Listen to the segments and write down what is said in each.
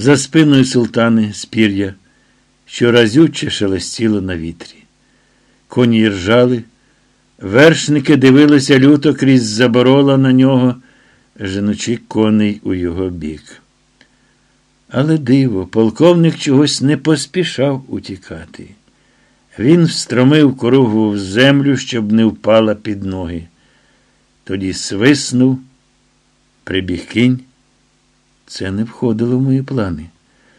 За спиною султани спір'я, що разюче шелестіло на вітрі. Коні ржали, вершники дивилися люто крізь заборола на нього, женучи коней у його бік. Але диво, полковник чогось не поспішав утікати. Він встромив коругу в землю, щоб не впала під ноги. Тоді свиснув, прибіг кінь. Це не входило в мої плани.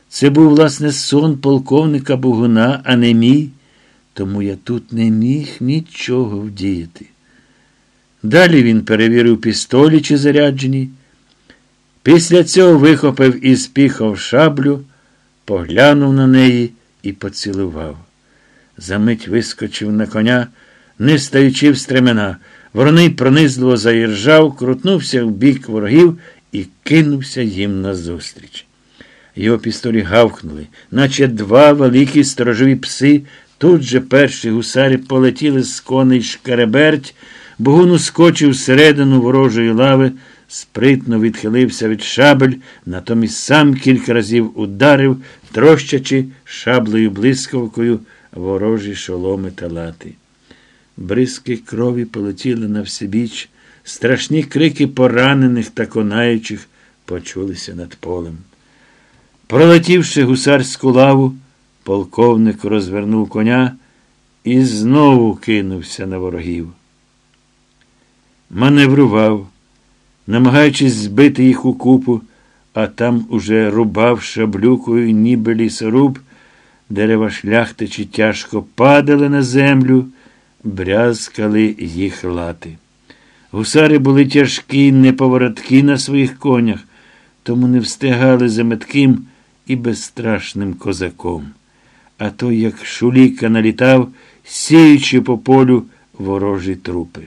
Це був, власне, сон полковника Бугуна, а не мій, тому я тут не міг нічого вдіяти. Далі він перевірив пістолі чи заряджені. Після цього вихопив із піхов шаблю, поглянув на неї і поцілував. Замить вискочив на коня, не стаючи в стремена. Вороний пронизливо заіржав, крутнувся в бік ворогів і кинувся їм назустріч. Його пістолі гавкнули, наче два великі сторожові пси. Тут же перші гусари полетіли з коней шкереберть, Богун ускочив всередину ворожої лави, спритно відхилився від шабель, натомість сам кілька разів ударив, трощачи шаблею блискавкою ворожі шоломи та лати. Бризки крові полетіли на всебіч, страшні крики поранених та конаючих почулися над полем. Пролетівши гусарську лаву, полковник розвернув коня і знову кинувся на ворогів. Маневрував, намагаючись збити їх у купу, а там уже рубав шаблюкою, ніби лісоруб, дерева шляхтичі тяжко падали на землю, брязкали їх лати. Гусари були тяжкі, неповороткі на своїх конях, тому не встигали за метким і безстрашним козаком. А той, як шуліка, налітав, сіючи по полю ворожі трупи.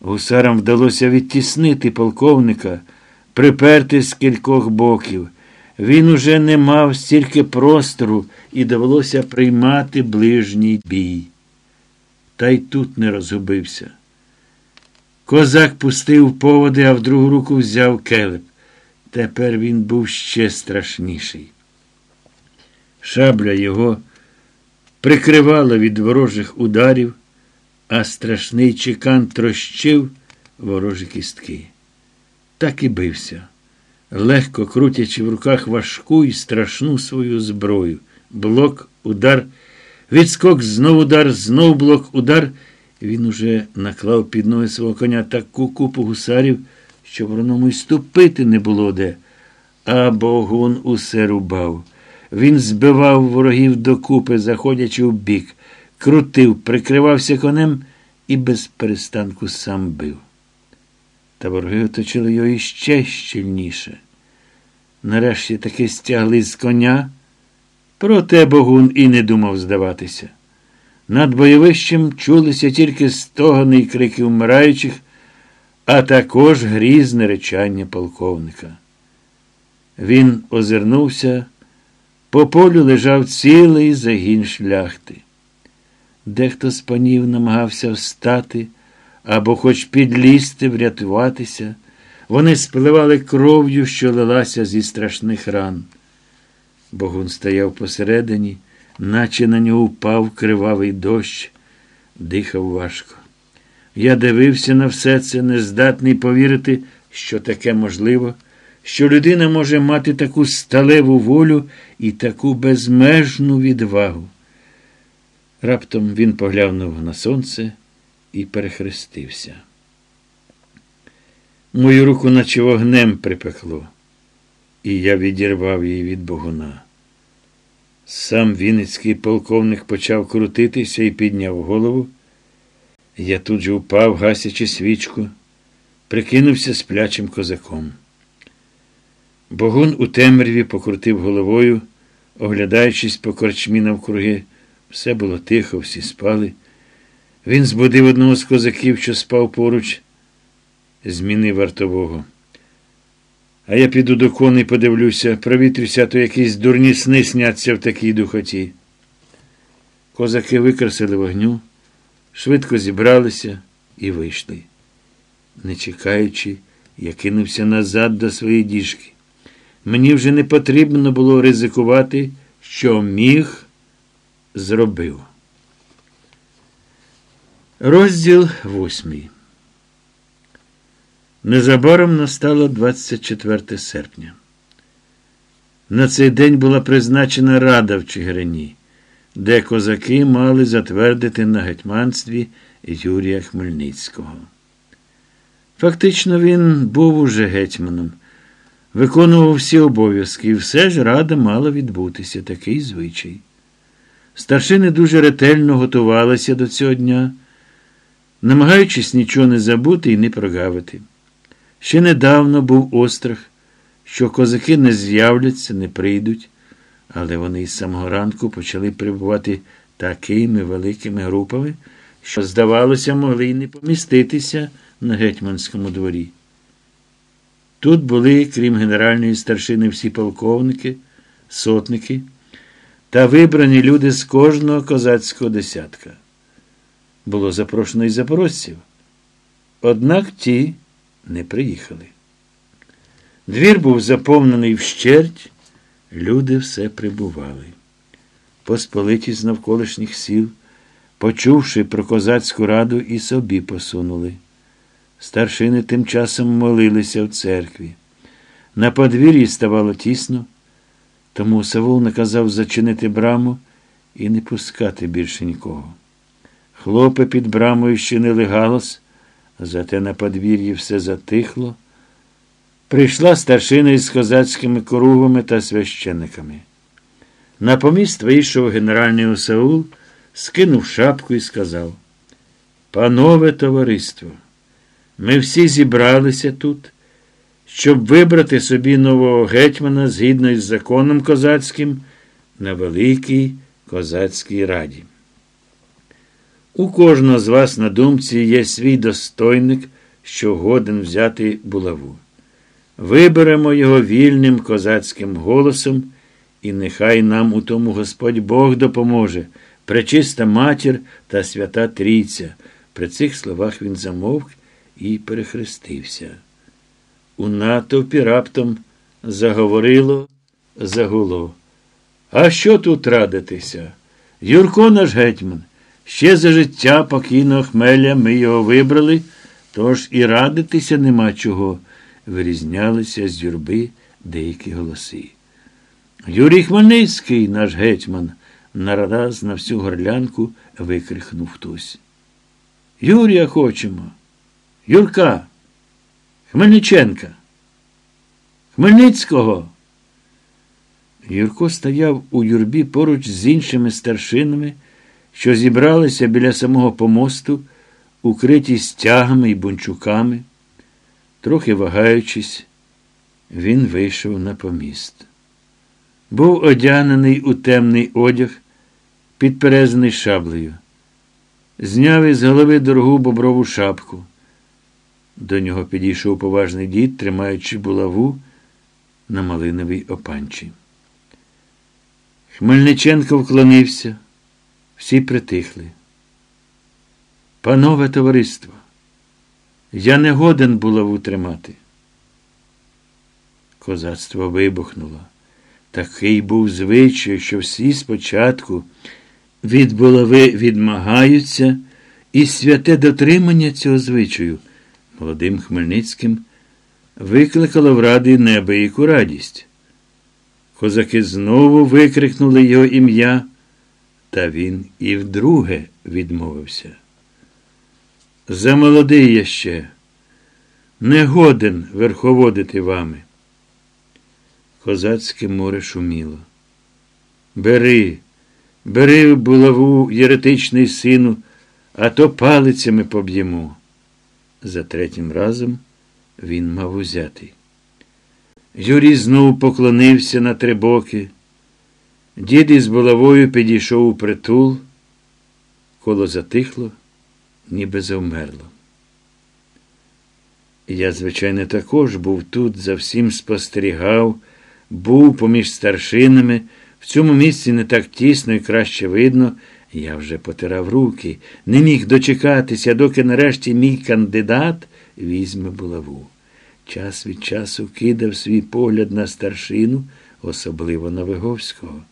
Гусарам вдалося відтіснити полковника, приперти з кількох боків. Він уже не мав стільки простору і довелося приймати ближній бій. Та й тут не розгубився. Козак пустив поводи, а в другу руку взяв келеп. Тепер він був ще страшніший. Шабля його прикривала від ворожих ударів, а страшний чекан трощив ворожі кістки. Так і бився, легко крутячи в руках важку і страшну свою зброю. Блок, удар, відскок, знов удар, знов блок, удар. Він уже наклав під ноги свого коня таку купу гусарів що вороному й ступити не було де. А Богун усе рубав. Він збивав ворогів докупи, заходячи в бік, крутив, прикривався конем і без перестанку сам бив. Та вороги оточили його іще щільніше. Нарешті таки стягли з коня, проте Богун і не думав здаватися. Над бойовищем чулися тільки стогони й крики вмираючих а також грізне речання полковника. Він озирнувся, по полю лежав цілий загін шляхти. Дехто з панів намагався встати або хоч підлізти, врятуватися. Вони спливали кров'ю, що лилася зі страшних ран. Богун стояв посередині, наче на нього впав кривавий дощ, дихав важко. Я дивився на все це, нездатний повірити, що таке можливо, що людина може мати таку сталеву волю і таку безмежну відвагу. Раптом він поглянув на сонце і перехрестився. Мою руку, наче вогнем припекло, і я відірвав її від богуна. Сам Вінницький полковник почав крутитися і підняв голову. Я тут же упав, гасячи свічку, прикинувся сплячим козаком. Богун у темряві покрутив головою, оглядаючись по корчмі навкруги. Все було тихо, всі спали. Він збудив одного з козаків, що спав поруч, змінив вартового. А я піду до коней подивлюся, провітрюся, то якісь дурні сни сняться в такій духоті. Козаки викрасили вогню швидко зібралися і вийшли. Не чекаючи, я кинувся назад до своєї діжки. Мені вже не потрібно було ризикувати, що міг зробив. Розділ восьмий. Незабаром настало 24 серпня. На цей день була призначена рада в Чигирині, де козаки мали затвердити на гетьманстві Юрія Хмельницького. Фактично, він був уже гетьманом, виконував всі обов'язки, і все ж рада мала відбутися такий звичай. Старшини дуже ретельно готувалися до цього дня, намагаючись нічого не забути і не прогавити. Ще недавно був острах, що козаки не з'являться, не прийдуть, але вони з самого ранку почали прибувати такими великими групами, що, здавалося, могли й не поміститися на гетьманському дворі. Тут були, крім генеральної старшини, всі полковники, сотники та вибрані люди з кожного козацького десятка. Було запрошено й запорожців. Однак ті не приїхали. Двір був заповнений вщерть, люди все прибували. Посполиті з навколишніх сіл, почувши про козацьку раду, і собі посунули. Старшини тим часом молилися в церкві. На подвір'ї ставало тісно, тому Савул наказав зачинити браму і не пускати більше нікого. Хлопи під брамою щинили галас, зате на подвір'ї все затихло. Прийшла старшина із козацькими коругами та священниками. На поміст вийшов генеральний Осаул, скинув шапку і сказав: Панове товариство! Ми всі зібралися тут, щоб вибрати собі нового гетьмана згідно із законом козацьким на Великій Козацькій Раді. У кожного з вас на думці є свій достойник, що годен взяти булаву. Виберемо його вільним козацьким голосом, і нехай нам у тому Господь Бог допоможе, пречиста матір та свята Трійця. При цих словах він замовк і перехрестився. У натовпі раптом заговорило, загуло. А що тут радитися? Юрко наш гетьман. Ще за життя покійного хмеля ми його вибрали, тож і радитися нема чого. Вирізнялися з юрби деякі голоси. Юрій Хмельницький, наш гетьман, нараз на всю горлянку викрикнув хтось. Юрія хочемо. Юрка, Хмельниченка. Хмельницького. Юрко стояв у юрбі поруч з іншими старшинами, що зібралися біля самого помосту, укриті стягами і бунчуками. Трохи вагаючись, він вийшов на поміст. Був одягнений у темний одяг, підперезаний шаблею. Зняв із голови дорогу боброву шапку. До нього підійшов поважний дід, тримаючи булаву на малиновій опанчі. Хмельниченко вклонився, всі притихли. Панове товариство, я не годен булаву тримати. Козацтво вибухнуло. Такий був звичай, що всі спочатку від булави відмагаються, і святе дотримання цього звичаю молодим Хмельницьким викликало в ради небеяку радість. Козаки знову викрикнули його ім'я, та він і вдруге відмовився. За молодий я ще, не годен верховодити вами. Козацьке море шуміло. Бери, бери булаву єретичний сину, а то палицями поб'ємо. За третім разом він мав узяти. Юрій знову поклонився на три боки. Дід із булавою підійшов у притул, коло затихло, ніби завмерло. Я, звичайно, також був тут, за всім спостерігав, був поміж старшинами. В цьому місці не так тісно і краще видно. Я вже потирав руки, не міг дочекатися, доки нарешті мій кандидат візьме булаву. час від часу кидав свій погляд на старшину, особливо на Виговського.